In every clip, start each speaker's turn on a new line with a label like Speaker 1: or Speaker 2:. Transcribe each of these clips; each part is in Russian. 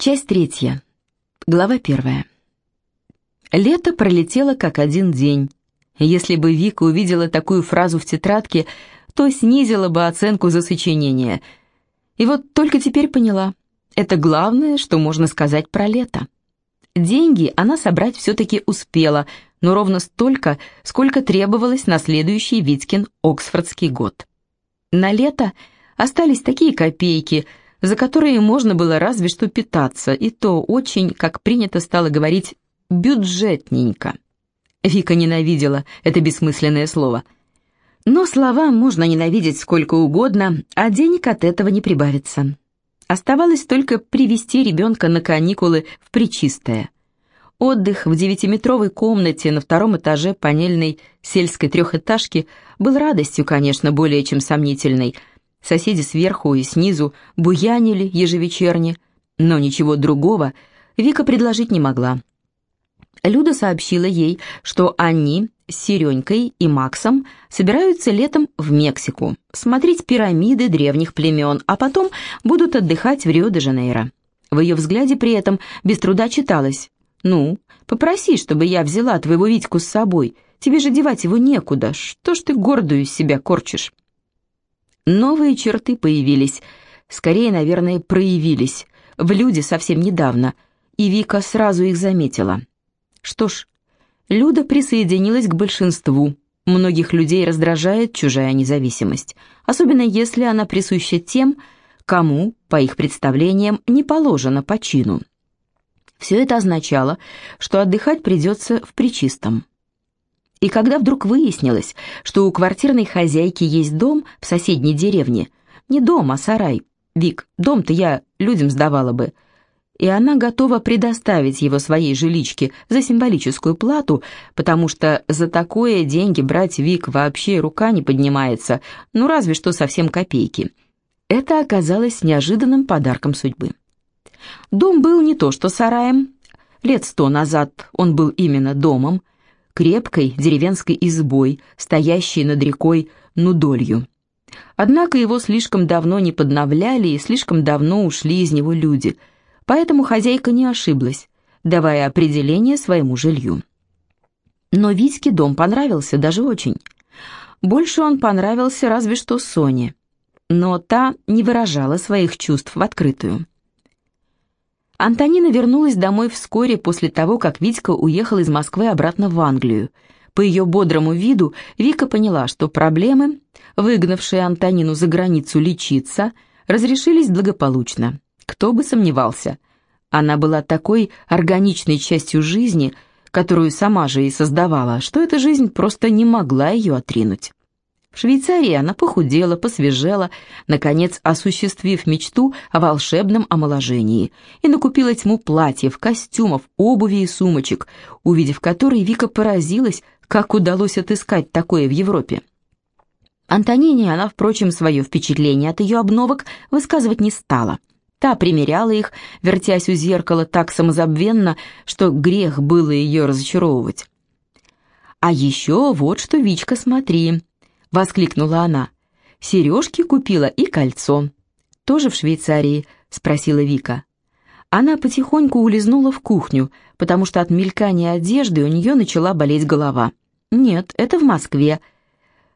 Speaker 1: Часть третья. Глава первая. Лето пролетело как один день. Если бы Вика увидела такую фразу в тетрадке, то снизила бы оценку за сочинение. И вот только теперь поняла. Это главное, что можно сказать про лето. Деньги она собрать все-таки успела, но ровно столько, сколько требовалось на следующий Витькин Оксфордский год. На лето остались такие копейки, за которые можно было разве что питаться, и то очень, как принято стало говорить, бюджетненько. Вика ненавидела это бессмысленное слово. Но слова можно ненавидеть сколько угодно, а денег от этого не прибавится. Оставалось только привести ребенка на каникулы в Причистое. Отдых в девятиметровой комнате на втором этаже панельной сельской трехэтажки был радостью, конечно, более чем сомнительной. Соседи сверху и снизу буянили ежевечерне, но ничего другого Вика предложить не могла. Люда сообщила ей, что они с Серенькой и Максом собираются летом в Мексику смотреть пирамиды древних племен, а потом будут отдыхать в Рио-де-Жанейро. В ее взгляде при этом без труда читалось «Ну, попроси, чтобы я взяла твоего Витьку с собой. Тебе же девать его некуда. Что ж ты гордую себя корчишь?» Новые черты появились. Скорее, наверное, проявились. В люди совсем недавно. И Вика сразу их заметила. Что ж, Люда присоединилась к большинству. Многих людей раздражает чужая независимость, особенно если она присуща тем, кому, по их представлениям, не положено по чину. Все это означало, что отдыхать придется в Причистом. И когда вдруг выяснилось, что у квартирной хозяйки есть дом в соседней деревне, не дом, а сарай, Вик, дом-то я людям сдавала бы – и она готова предоставить его своей жиличке за символическую плату, потому что за такое деньги брать Вик вообще рука не поднимается, ну разве что совсем копейки. Это оказалось неожиданным подарком судьбы. Дом был не то что сараем, лет сто назад он был именно домом, крепкой деревенской избой, стоящей над рекой Нудолью. Однако его слишком давно не подновляли и слишком давно ушли из него люди – Поэтому хозяйка не ошиблась, давая определение своему жилью. Но Витьке дом понравился даже очень. Больше он понравился разве что Соне. Но та не выражала своих чувств в открытую. Антонина вернулась домой вскоре после того, как Витька уехал из Москвы обратно в Англию. По ее бодрому виду Вика поняла, что проблемы, выгнавшие Антонину за границу лечиться, разрешились благополучно. Кто бы сомневался. Она была такой органичной частью жизни, которую сама же и создавала, что эта жизнь просто не могла ее отринуть. В Швейцарии она похудела, посвежела, наконец осуществив мечту о волшебном омоложении, и накупила тьму платьев, костюмов, обуви и сумочек, увидев которые Вика поразилась, как удалось отыскать такое в Европе. Антонине она, впрочем, свое впечатление от ее обновок высказывать не стала – Та примеряла их, вертясь у зеркала так самозабвенно, что грех было ее разочаровывать. «А еще вот что, Вичка, смотри!» — воскликнула она. «Сережки купила и кольцо». «Тоже в Швейцарии?» — спросила Вика. Она потихоньку улизнула в кухню, потому что от мелькания одежды у нее начала болеть голова. «Нет, это в Москве».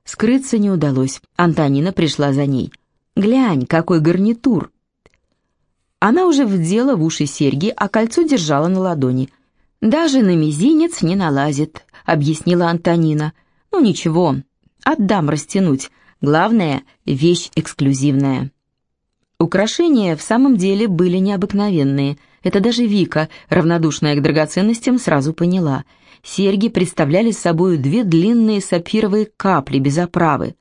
Speaker 1: Скрыться не удалось. Антонина пришла за ней. «Глянь, какой гарнитур!» Она уже вдела в уши серьги, а кольцо держала на ладони. «Даже на мизинец не налазит», — объяснила Антонина. «Ну ничего, отдам растянуть. Главное, вещь эксклюзивная». Украшения в самом деле были необыкновенные. Это даже Вика, равнодушная к драгоценностям, сразу поняла. Серьги представляли собой две длинные сапфировые капли без оправы.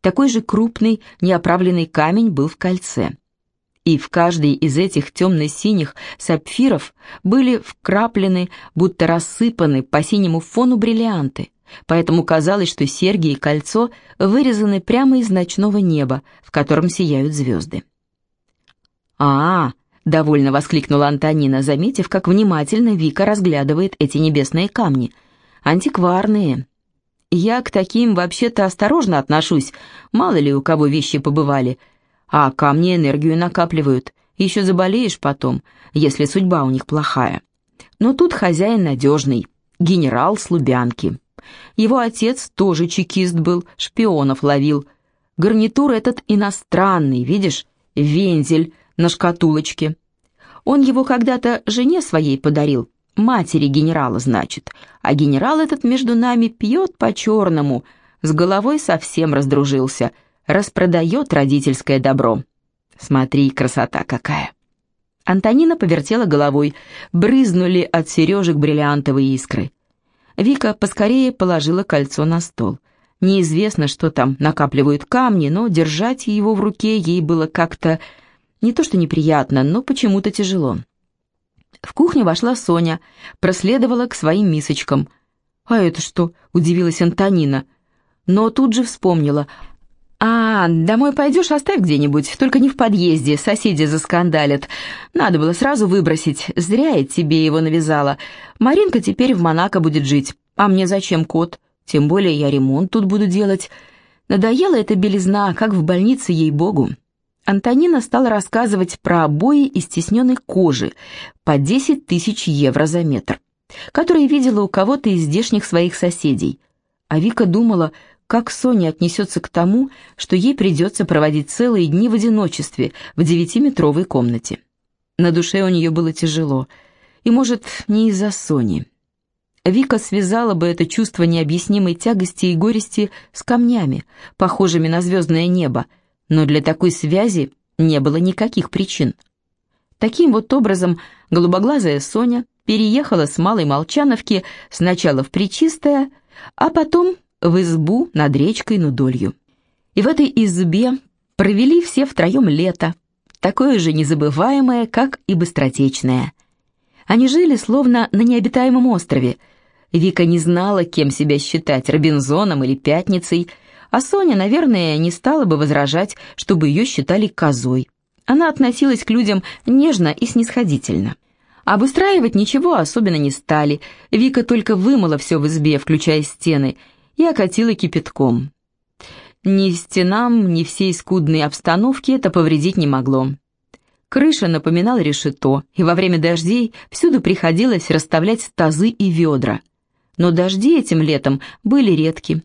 Speaker 1: Такой же крупный неоправленный камень был в кольце и в каждой из этих темно-синих сапфиров были вкраплены, будто рассыпаны по синему фону бриллианты, поэтому казалось, что серьги и кольцо вырезаны прямо из ночного неба, в котором сияют звезды. «А, -а — довольно воскликнула Антонина, заметив, как внимательно Вика разглядывает эти небесные камни. «Антикварные. Я к таким вообще-то осторожно отношусь, мало ли у кого вещи побывали, а камни энергию накапливают. Еще заболеешь потом, если судьба у них плохая. Но тут хозяин надежный, генерал с Лубянки. Его отец тоже чекист был, шпионов ловил. Гарнитур этот иностранный, видишь, вензель на шкатулочке. Он его когда-то жене своей подарил, матери генерала, значит. А генерал этот между нами пьет по-черному, с головой совсем раздружился, распродает родительское добро. Смотри, красота какая!» Антонина повертела головой, брызнули от сережек бриллиантовые искры. Вика поскорее положила кольцо на стол. Неизвестно, что там накапливают камни, но держать его в руке ей было как-то не то что неприятно, но почему-то тяжело. В кухню вошла Соня, проследовала к своим мисочкам. «А это что?» — удивилась Антонина. Но тут же вспомнила. «А, домой пойдешь, оставь где-нибудь, только не в подъезде, соседи заскандалят. Надо было сразу выбросить, зря я тебе его навязала. Маринка теперь в Монако будет жить, а мне зачем кот? Тем более я ремонт тут буду делать. Надоела эта белизна, как в больнице, ей-богу». Антонина стала рассказывать про обои из стесненной кожи по 10 тысяч евро за метр, которые видела у кого-то из здешних своих соседей. А Вика думала, как Соня отнесется к тому, что ей придется проводить целые дни в одиночестве в девятиметровой комнате. На душе у нее было тяжело, и, может, не из-за Сони. Вика связала бы это чувство необъяснимой тягости и горести с камнями, похожими на звездное небо, но для такой связи не было никаких причин. Таким вот образом голубоглазая Соня переехала с Малой Молчановки сначала в Причистое, а потом в избу над речкой Нудолью. И в этой избе провели все втроем лето, такое же незабываемое, как и быстротечное. Они жили словно на необитаемом острове. Вика не знала, кем себя считать, Робинзоном или Пятницей, а Соня, наверное, не стала бы возражать, чтобы ее считали козой. Она относилась к людям нежно и снисходительно. Обустраивать ничего особенно не стали. Вика только вымыла все в избе, включая стены, и окатила кипятком. Ни стенам, ни всей скудной обстановке это повредить не могло. Крыша напоминала решето, и во время дождей всюду приходилось расставлять тазы и ведра. Но дожди этим летом были редки.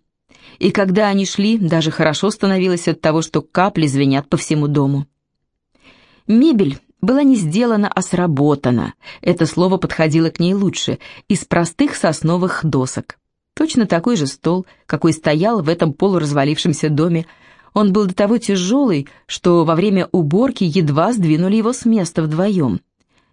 Speaker 1: И когда они шли, даже хорошо становилось от того, что капли звенят по всему дому. Мебель была не сделана, а сработана. Это слово подходило к ней лучше, из простых сосновых досок. Точно такой же стол, какой стоял в этом полуразвалившемся доме. Он был до того тяжелый, что во время уборки едва сдвинули его с места вдвоем.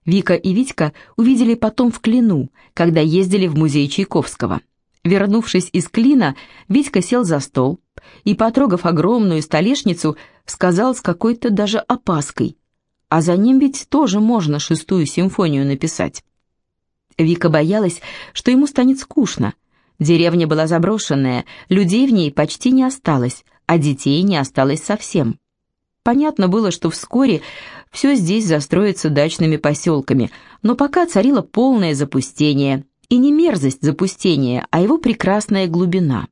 Speaker 1: Вика и Витька увидели потом в Клину, когда ездили в музей Чайковского. Вернувшись из Клина, Витька сел за стол и, потрогав огромную столешницу, сказал с какой-то даже опаской, «А за ним ведь тоже можно шестую симфонию написать». Вика боялась, что ему станет скучно, Деревня была заброшенная, людей в ней почти не осталось, а детей не осталось совсем. Понятно было, что вскоре все здесь застроится дачными поселками, но пока царило полное запустение. И не мерзость запустения, а его прекрасная глубина.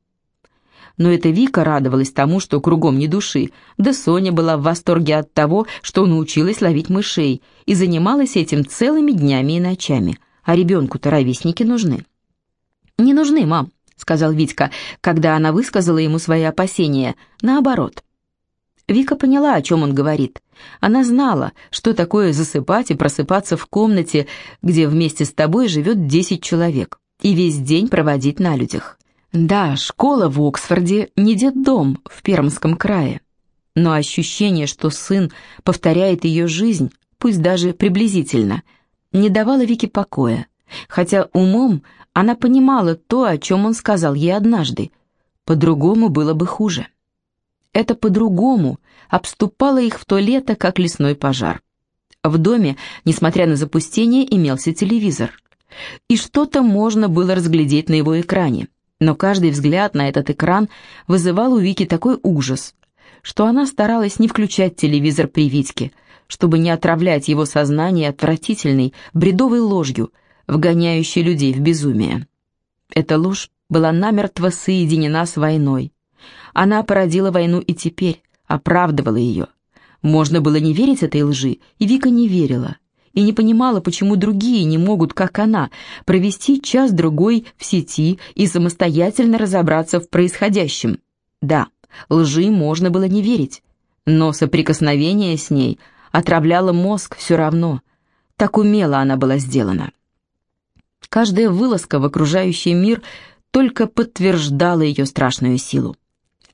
Speaker 1: Но эта Вика радовалась тому, что кругом не души, да Соня была в восторге от того, что научилась ловить мышей и занималась этим целыми днями и ночами, а ребенку-то ровесники нужны. «Не нужны, мам», — сказал Витька, когда она высказала ему свои опасения. «Наоборот». Вика поняла, о чем он говорит. Она знала, что такое засыпать и просыпаться в комнате, где вместе с тобой живет десять человек, и весь день проводить на людях. Да, школа в Оксфорде не детдом в Пермском крае, но ощущение, что сын повторяет ее жизнь, пусть даже приблизительно, не давало Вике покоя, хотя умом она понимала то, о чем он сказал ей однажды. По-другому было бы хуже. Это по-другому обступало их в то лето, как лесной пожар. В доме, несмотря на запустение, имелся телевизор. И что-то можно было разглядеть на его экране. Но каждый взгляд на этот экран вызывал у Вики такой ужас, что она старалась не включать телевизор при Витьке, чтобы не отравлять его сознание отвратительной, бредовой ложью – вгоняющий людей в безумие. Эта ложь была намертво соединена с войной. Она породила войну и теперь, оправдывала ее. Можно было не верить этой лжи, и Вика не верила. И не понимала, почему другие не могут, как она, провести час-другой в сети и самостоятельно разобраться в происходящем. Да, лжи можно было не верить, но соприкосновение с ней отравляло мозг все равно. Так умело она была сделана. Каждая вылазка в окружающий мир только подтверждала ее страшную силу.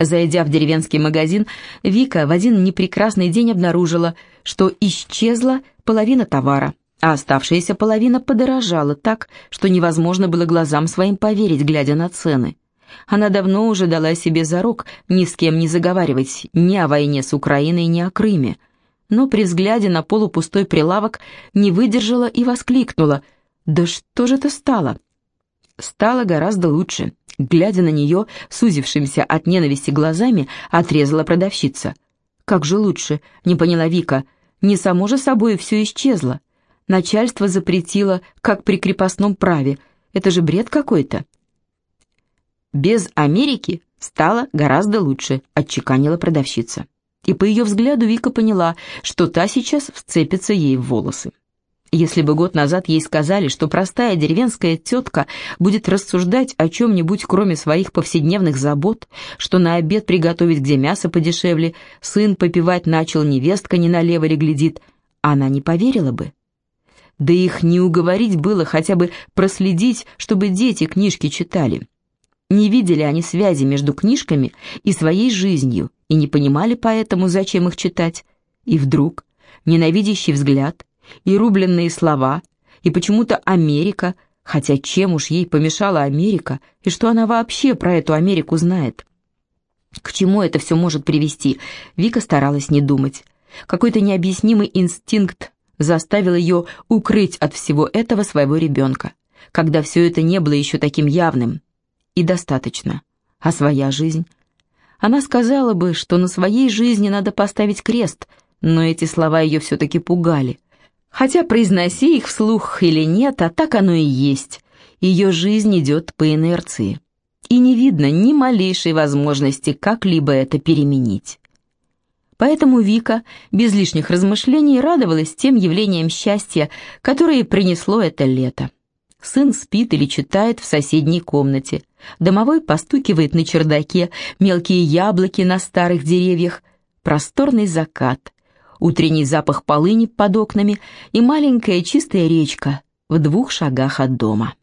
Speaker 1: Зайдя в деревенский магазин, Вика в один непрекрасный день обнаружила, что исчезла половина товара, а оставшаяся половина подорожала так, что невозможно было глазам своим поверить, глядя на цены. Она давно уже дала себе зарок ни с кем не заговаривать ни о войне с Украиной, ни о Крыме. Но при взгляде на полупустой прилавок не выдержала и воскликнула «Да что же это стало?» Стало гораздо лучше. Глядя на нее, сузившимся от ненависти глазами, отрезала продавщица. «Как же лучше?» — не поняла Вика. «Не само же собой все исчезло. Начальство запретило, как при крепостном праве. Это же бред какой-то». «Без Америки стало гораздо лучше», — отчеканила продавщица. И по ее взгляду Вика поняла, что та сейчас вцепится ей в волосы. Если бы год назад ей сказали, что простая деревенская тетка будет рассуждать о чем-нибудь, кроме своих повседневных забот, что на обед приготовить где мясо подешевле, сын попивать начал, невестка не налево ли глядит, она не поверила бы. Да их не уговорить было хотя бы проследить, чтобы дети книжки читали. Не видели они связи между книжками и своей жизнью, и не понимали поэтому, зачем их читать. И вдруг ненавидящий взгляд — и рубленные слова, и почему-то Америка, хотя чем уж ей помешала Америка, и что она вообще про эту Америку знает. К чему это все может привести, Вика старалась не думать. Какой-то необъяснимый инстинкт заставил ее укрыть от всего этого своего ребенка, когда все это не было еще таким явным. И достаточно. А своя жизнь? Она сказала бы, что на своей жизни надо поставить крест, но эти слова ее все-таки пугали. Хотя произноси их вслух или нет, а так оно и есть. Ее жизнь идет по инерции. И не видно ни малейшей возможности как-либо это переменить. Поэтому Вика без лишних размышлений радовалась тем явлениям счастья, которые принесло это лето. Сын спит или читает в соседней комнате. Домовой постукивает на чердаке, мелкие яблоки на старых деревьях, просторный закат, утренний запах полыни под окнами и маленькая чистая речка в двух шагах от дома.